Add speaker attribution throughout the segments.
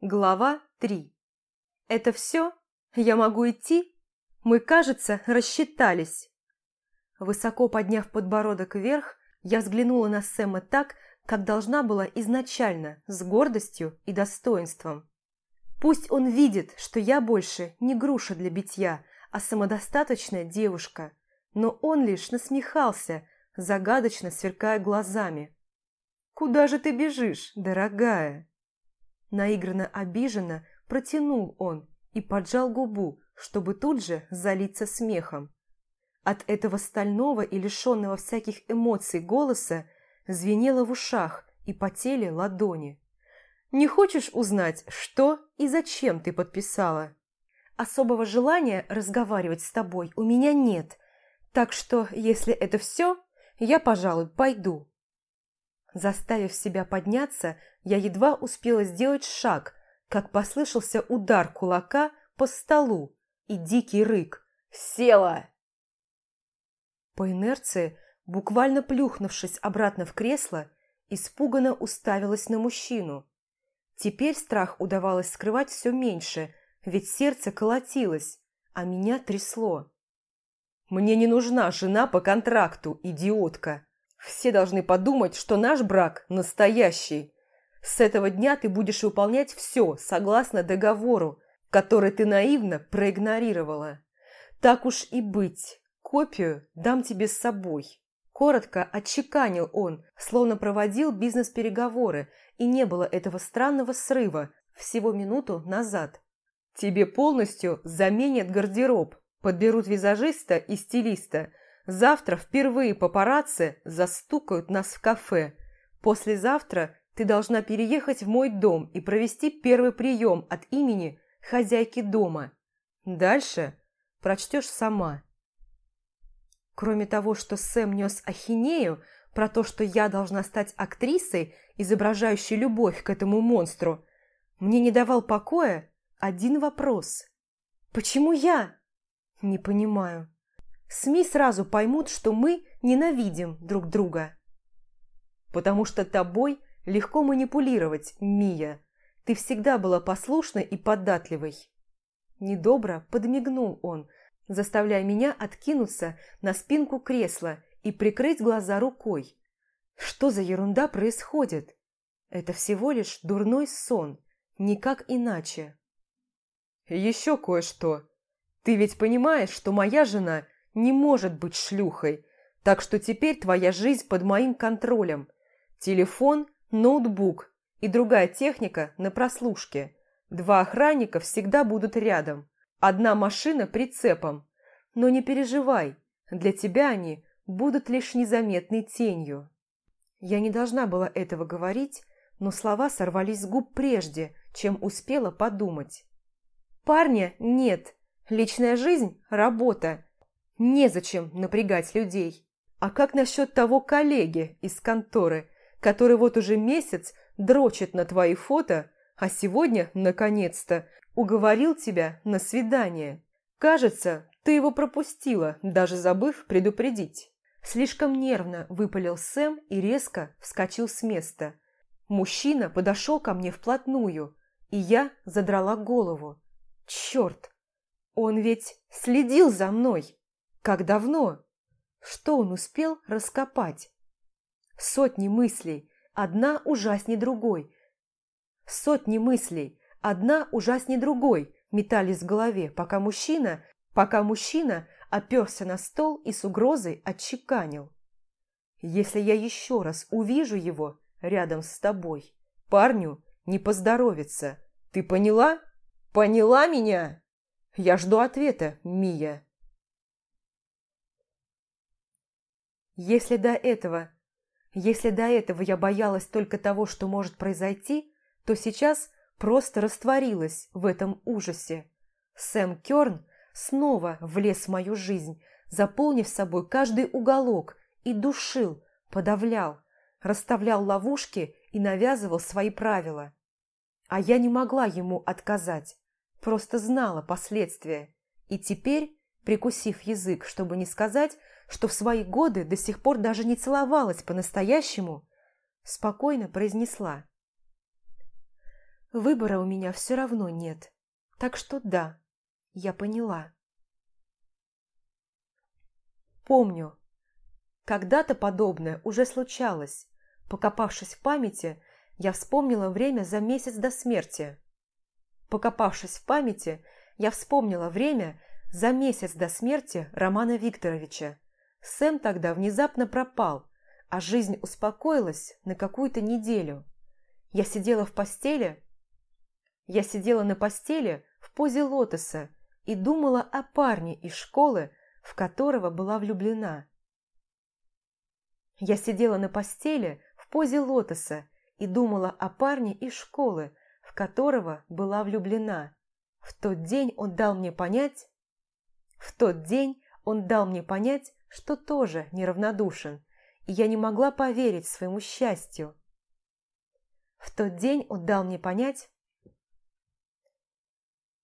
Speaker 1: Глава 3. «Это все? Я могу идти? Мы, кажется, рассчитались». Высоко подняв подбородок вверх, я взглянула на Сэма так, как должна была изначально, с гордостью и достоинством. Пусть он видит, что я больше не груша для битья, а самодостаточная девушка, но он лишь насмехался, загадочно сверкая глазами. «Куда же ты бежишь, дорогая?» Наигранно обиженно протянул он и поджал губу, чтобы тут же залиться смехом. От этого стального и лишенного всяких эмоций голоса звенело в ушах и потели ладони. «Не хочешь узнать, что и зачем ты подписала?» «Особого желания разговаривать с тобой у меня нет, так что, если это все, я, пожалуй, пойду». Заставив себя подняться, я едва успела сделать шаг, как послышался удар кулака по столу и дикий рык «Села!». По инерции, буквально плюхнувшись обратно в кресло, испуганно уставилась на мужчину. Теперь страх удавалось скрывать все меньше, ведь сердце колотилось, а меня трясло. «Мне не нужна жена по контракту, идиотка!» Все должны подумать, что наш брак настоящий. С этого дня ты будешь выполнять все согласно договору, который ты наивно проигнорировала. Так уж и быть, копию дам тебе с собой. Коротко отчеканил он, словно проводил бизнес-переговоры, и не было этого странного срыва всего минуту назад. Тебе полностью заменят гардероб, подберут визажиста и стилиста – Завтра впервые папарацци застукают нас в кафе. Послезавтра ты должна переехать в мой дом и провести первый прием от имени хозяйки дома. Дальше прочтешь сама. Кроме того, что Сэм нес ахинею про то, что я должна стать актрисой, изображающей любовь к этому монстру, мне не давал покоя один вопрос. Почему я? Не понимаю. СМИ сразу поймут, что мы ненавидим друг друга. Потому что тобой легко манипулировать, Мия. Ты всегда была послушной и податливой. Недобро подмигнул он, заставляя меня откинуться на спинку кресла и прикрыть глаза рукой. Что за ерунда происходит? Это всего лишь дурной сон, никак иначе. Еще кое-что. Ты ведь понимаешь, что моя жена – не может быть шлюхой, так что теперь твоя жизнь под моим контролем. Телефон, ноутбук и другая техника на прослушке. Два охранника всегда будут рядом. Одна машина прицепом. Но не переживай, для тебя они будут лишь незаметной тенью. Я не должна была этого говорить, но слова сорвались с губ прежде, чем успела подумать. Парня нет, личная жизнь – работа, Незачем напрягать людей. А как насчет того коллеги из конторы, который вот уже месяц дрочит на твои фото, а сегодня, наконец-то, уговорил тебя на свидание? Кажется, ты его пропустила, даже забыв предупредить. Слишком нервно выпалил Сэм и резко вскочил с места. Мужчина подошел ко мне вплотную, и я задрала голову. Черт! Он ведь следил за мной! Как давно? Что он успел раскопать? Сотни мыслей, одна ужаснее другой. Сотни мыслей, одна ужаснее другой метались в голове, пока мужчина, пока мужчина оперся на стол и с угрозой отчеканил. «Если я еще раз увижу его рядом с тобой, парню не поздоровится. Ты поняла? Поняла меня? Я жду ответа, Мия». Если до этого... Если до этого я боялась только того, что может произойти, то сейчас просто растворилась в этом ужасе. Сэм Кёрн снова влез в мою жизнь, заполнив собой каждый уголок и душил, подавлял, расставлял ловушки и навязывал свои правила. А я не могла ему отказать, просто знала последствия. И теперь, прикусив язык, чтобы не сказать, что в свои годы до сих пор даже не целовалась по-настоящему, спокойно произнесла. Выбора у меня все равно нет. Так что да, я поняла. Помню, когда-то подобное уже случалось. Покопавшись в памяти, я вспомнила время за месяц до смерти. Покопавшись в памяти, я вспомнила время за месяц до смерти Романа Викторовича. Сэм тогда внезапно пропал, а жизнь успокоилась на какую-то неделю. Я сидела в постели, я сидела на постели в позе лотоса и думала о парне из школы, в которого была влюблена. Я сидела на постели в позе лотоса и думала о парне из школы, в которого была влюблена. В тот день он дал мне понять... В тот день он дал мне понять, что тоже неравнодушен, и я не могла поверить своему счастью. В тот день он дал мне понять...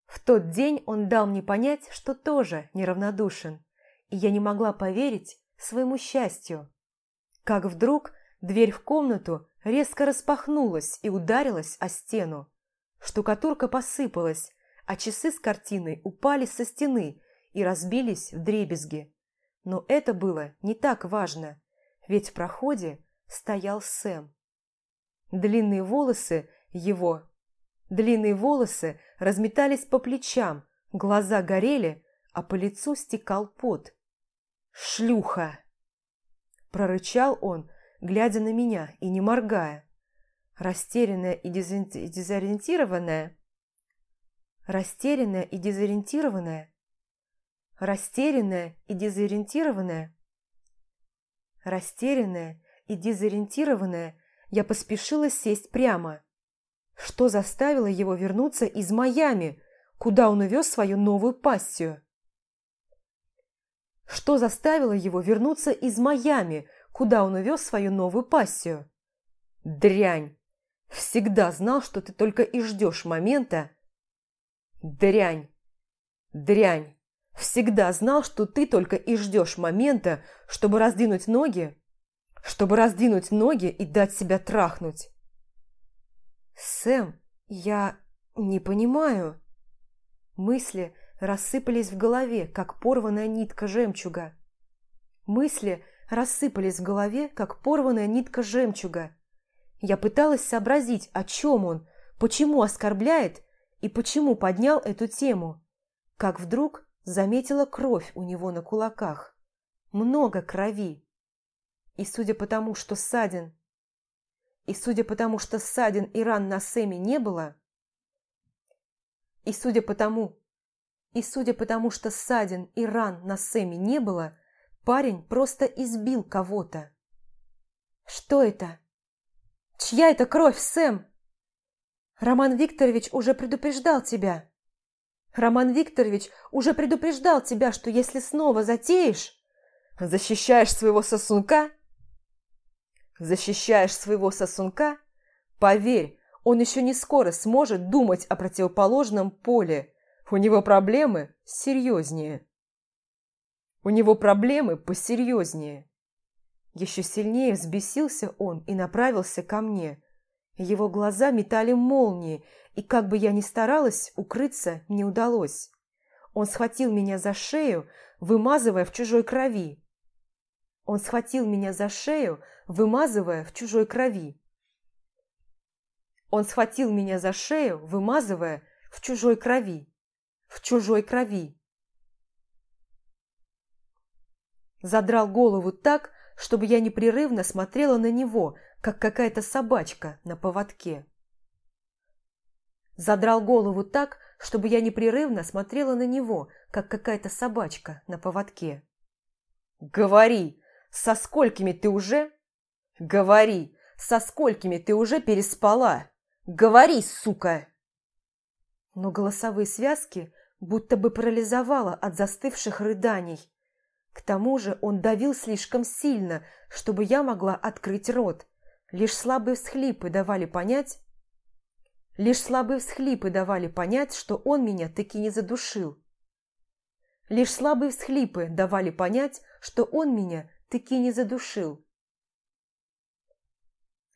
Speaker 1: В тот день он дал мне понять, что тоже неравнодушен, и я не могла поверить своему счастью. Как вдруг дверь в комнату резко распахнулась и ударилась о стену. Штукатурка посыпалась, а часы с картиной упали со стены и разбились в дребезги. Но это было не так важно, ведь в проходе стоял Сэм. Длинные волосы его... Длинные волосы разметались по плечам, глаза горели, а по лицу стекал пот. «Шлюха!» Прорычал он, глядя на меня и не моргая. Растерянная и дезориентированная... Растерянная и дезориентированная растерянная и дезориентированная. Растерянная и дезориентированная, я поспешила сесть прямо. Что заставило его вернуться из Майами, куда он увез свою новую пассию? Что заставило его вернуться из Майами, куда он увез свою новую пассию? Дрянь! Всегда знал, что ты только и ждешь момента. Дрянь! Дрянь! Всегда знал, что ты только и ждешь момента, чтобы раздвинуть ноги, чтобы раздвинуть ноги и дать себя трахнуть. Сэм, я не понимаю. Мысли рассыпались в голове, как порванная нитка жемчуга. Мысли рассыпались в голове, как порванная нитка жемчуга. Я пыталась сообразить, о чем он, почему оскорбляет и почему поднял эту тему. Как вдруг заметила кровь у него на кулаках. Много крови. И судя по тому, что ссадин... И судя по тому, что ссадин и ран на Сэме не было... И судя по тому... И судя по тому, что ссадин и ран на Сэме не было, парень просто избил кого-то. Что это? Чья это кровь, Сэм? Роман Викторович уже предупреждал тебя. Роман Викторович уже предупреждал тебя, что если снова затеешь, защищаешь своего сосунка, защищаешь своего сосунка, поверь, он еще не скоро сможет думать о противоположном поле. У него проблемы серьезнее. У него проблемы посерьезнее. Еще сильнее взбесился он и направился ко мне. Его глаза метали молнии, и как бы я ни старалась, укрыться не удалось. Он схватил меня за шею, вымазывая в чужой крови. Он схватил меня за шею, вымазывая в чужой крови. Он схватил меня за шею, вымазывая в чужой крови. В чужой крови. Задрал голову так, чтобы я непрерывно смотрела на него, как какая-то собачка на поводке. Задрал голову так, чтобы я непрерывно смотрела на него, как какая-то собачка на поводке. «Говори, со сколькими ты уже...» «Говори, со сколькими ты уже переспала? Говори, сука!» Но голосовые связки будто бы парализовало от застывших рыданий. К тому же он давил слишком сильно, чтобы я могла открыть рот. Лишь слабые всхлипы давали понять, Лишь слабые всхлипы давали понять, что он меня таки не задушил. Лишь слабые всхлипы давали понять, что он меня таки не задушил.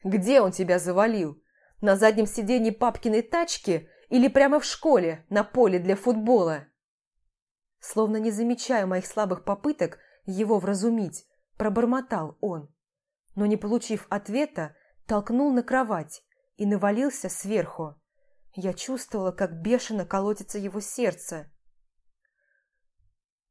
Speaker 1: «Где он тебя завалил? На заднем сиденье папкиной тачки или прямо в школе, на поле для футбола? Словно не замечая моих слабых попыток его вразумить, пробормотал он. Но не получив ответа, толкнул на кровать и навалился сверху. Я чувствовала, как бешено колотится его сердце.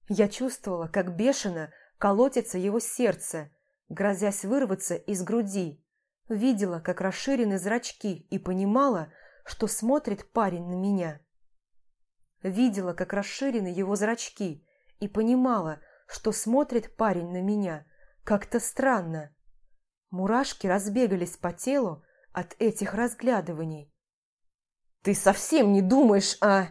Speaker 1: Я чувствовала, как бешено колотится его сердце, грозясь вырваться из груди. Видела, как расширены зрачки и понимала, что смотрит парень на меня. Видела, как расширены его зрачки и понимала, что смотрит парень на меня. Как-то странно. Мурашки разбегались по телу от этих разглядываний. «Ты совсем не думаешь о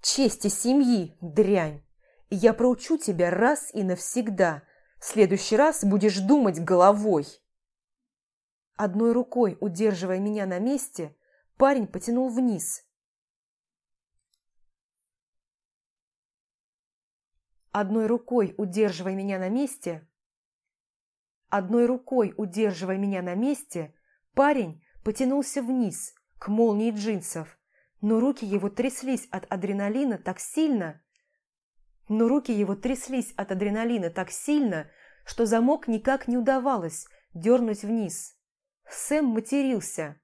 Speaker 1: чести семьи, дрянь! Я проучу тебя раз и навсегда. В следующий раз будешь думать головой!» Одной рукой, удерживая меня на месте, парень потянул вниз. Одной рукой, удерживая меня на месте, одной рукой, удерживая меня на месте, парень потянулся вниз, к молнии джинсов, но руки его тряслись от адреналина так сильно, но руки его тряслись от адреналина так сильно, что замок никак не удавалось дернуть вниз. Сэм матерился.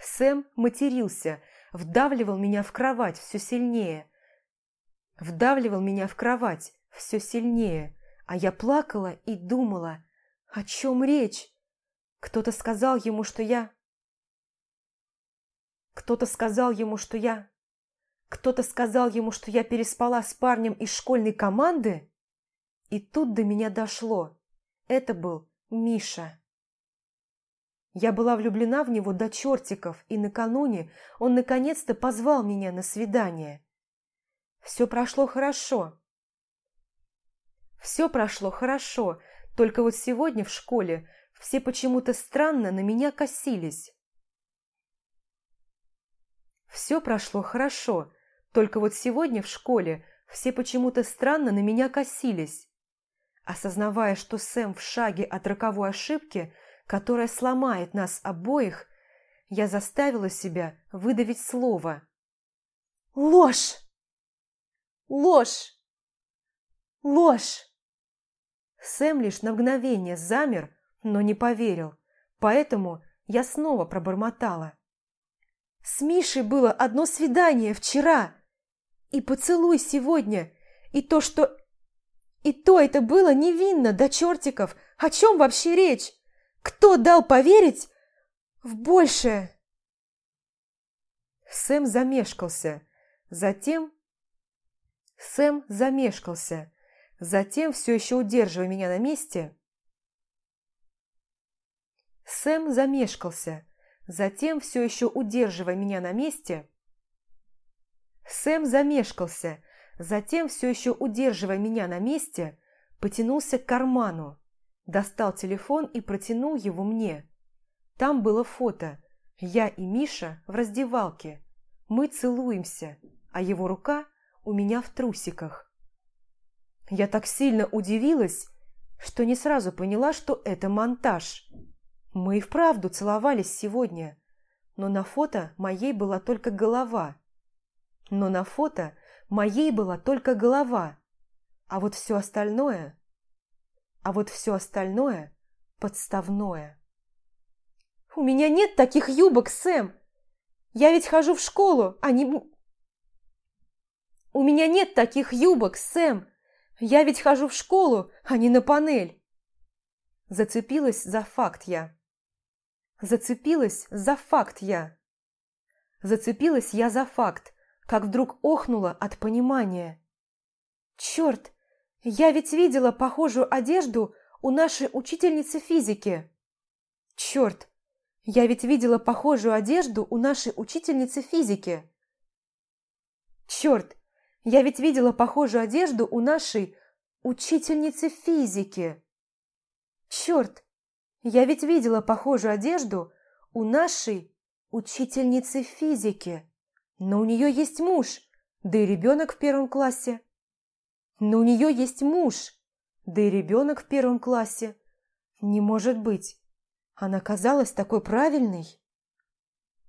Speaker 1: Сэм матерился, вдавливал меня в кровать все сильнее. Вдавливал меня в кровать все сильнее, а я плакала и думала, о чем речь? Кто-то сказал ему, что я... Кто-то сказал ему, что я... Кто-то сказал ему, что я переспала с парнем из школьной команды? И тут до меня дошло. Это был Миша. Я была влюблена в него до чертиков, и накануне он наконец-то позвал меня на свидание. Все прошло хорошо. Все прошло хорошо, только вот сегодня в школе все почему-то странно на меня косились. Все прошло хорошо, только вот сегодня в школе все почему-то странно на меня косились. Осознавая, что Сэм в шаге от роковой ошибки – которая сломает нас обоих, я заставила себя выдавить слово. «Ложь! Ложь! Ложь!» Сэм лишь на мгновение замер, но не поверил, поэтому я снова пробормотала. «С Мишей было одно свидание вчера, и поцелуй сегодня, и то, что... И то это было невинно до чертиков, о чем вообще речь? Кто дал поверить в большее? Сэм замешкался. Затем... Сэм замешкался. Затем, все еще удерживая меня на месте... Сэм замешкался. Затем, все еще удерживая меня на месте... Сэм замешкался. Затем, все еще удерживая меня на месте, потянулся к карману достал телефон и протянул его мне. Там было фото. Я и Миша в раздевалке. Мы целуемся, а его рука у меня в трусиках. Я так сильно удивилась, что не сразу поняла, что это монтаж. Мы и вправду целовались сегодня, но на фото моей была только голова. Но на фото моей была только голова, а вот все остальное а вот все остальное подставное. «У меня нет таких юбок, Сэм! Я ведь хожу в школу, а не...» «У меня нет таких юбок, Сэм! Я ведь хожу в школу, а не на панель!» Зацепилась за факт я. Зацепилась за факт я. Зацепилась я за факт, как вдруг охнула от понимания. «Черт, я ведь видела похожую одежду у нашей учительницы физики. Черт, я ведь видела похожую одежду у нашей учительницы физики. Черт, я ведь видела похожую одежду у нашей учительницы физики. Черт, я ведь видела похожую одежду у нашей учительницы физики. Но у нее есть муж, да и ребенок в первом классе. Но у нее есть муж, да и ребенок в первом классе. Не может быть. Она казалась такой правильной.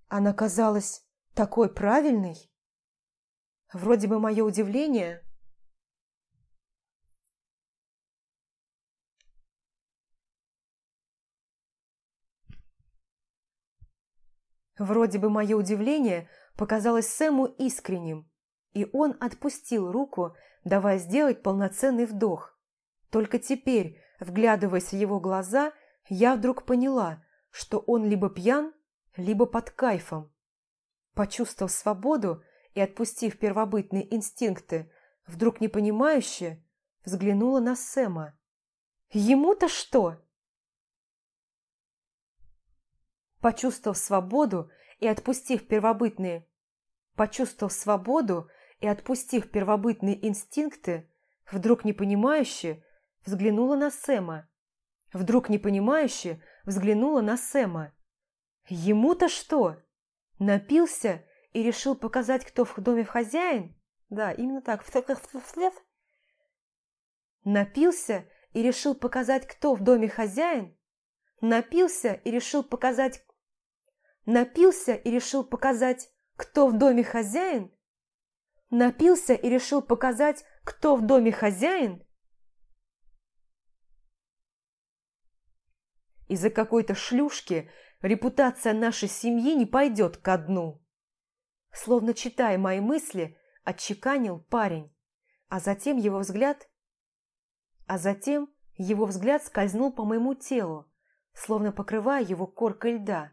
Speaker 1: Она казалась такой правильной. Вроде бы мое удивление... Вроде бы мое удивление показалось Сэму искренним, и он отпустил руку, давая сделать полноценный вдох. Только теперь, вглядываясь в его глаза, я вдруг поняла, что он либо пьян, либо под кайфом. Почувствовав свободу и отпустив первобытные инстинкты, вдруг непонимающе взглянула на Сэма. «Ему-то что?» Почувствовав свободу и отпустив первобытные... Почувствовав свободу и отпустив первобытные инстинкты, вдруг непонимающе взглянула на Сэма. Вдруг непонимающе взглянула на Сэма. Ему-то что? Напился и решил показать, кто в доме хозяин? Да, именно так. Напился и решил показать, кто в доме хозяин? Напился и решил показать... Напился и решил показать, кто в доме хозяин? Напился и решил показать, кто в доме хозяин? Из-за какой-то шлюшки репутация нашей семьи не пойдет ко дну. Словно читая мои мысли, отчеканил парень, а затем его взгляд... А затем его взгляд скользнул по моему телу, словно покрывая его коркой льда.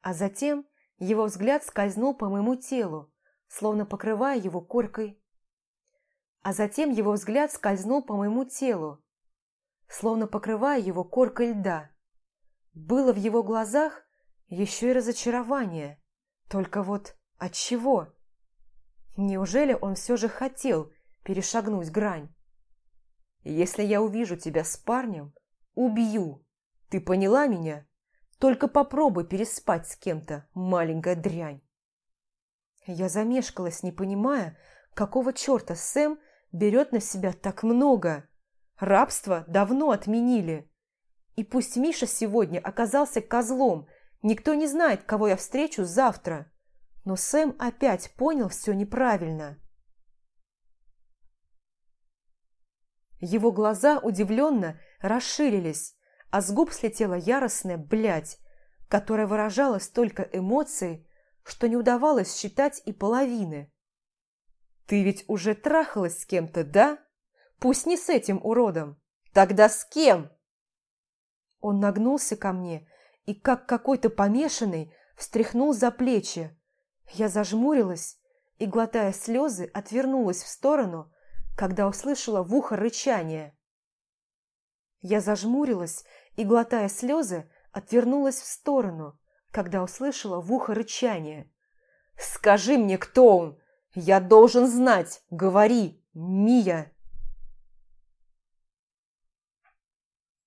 Speaker 1: А затем его взгляд скользнул по моему телу, словно покрывая его коркой. А затем его взгляд скользнул по моему телу, словно покрывая его коркой льда. Было в его глазах еще и разочарование. Только вот от чего? Неужели он все же хотел перешагнуть грань? «Если я увижу тебя с парнем, убью. Ты поняла меня? Только попробуй переспать с кем-то, маленькая дрянь». Я замешкалась, не понимая, какого черта Сэм берет на себя так много. Рабство давно отменили. И пусть Миша сегодня оказался козлом, никто не знает, кого я встречу завтра. Но Сэм опять понял все неправильно. Его глаза удивленно расширились, а с губ слетела яростная «блядь», которая выражала столько эмоций, что не удавалось считать и половины. «Ты ведь уже трахалась с кем-то, да?» Пусть не с этим уродом. Тогда с кем? Он нагнулся ко мне и, как какой-то помешанный, встряхнул за плечи. Я зажмурилась и, глотая слезы, отвернулась в сторону, когда услышала в ухо рычание. Я зажмурилась и, глотая слезы, отвернулась в сторону, когда услышала в ухо рычание. «Скажи мне, кто он! Я должен знать! Говори, Мия!»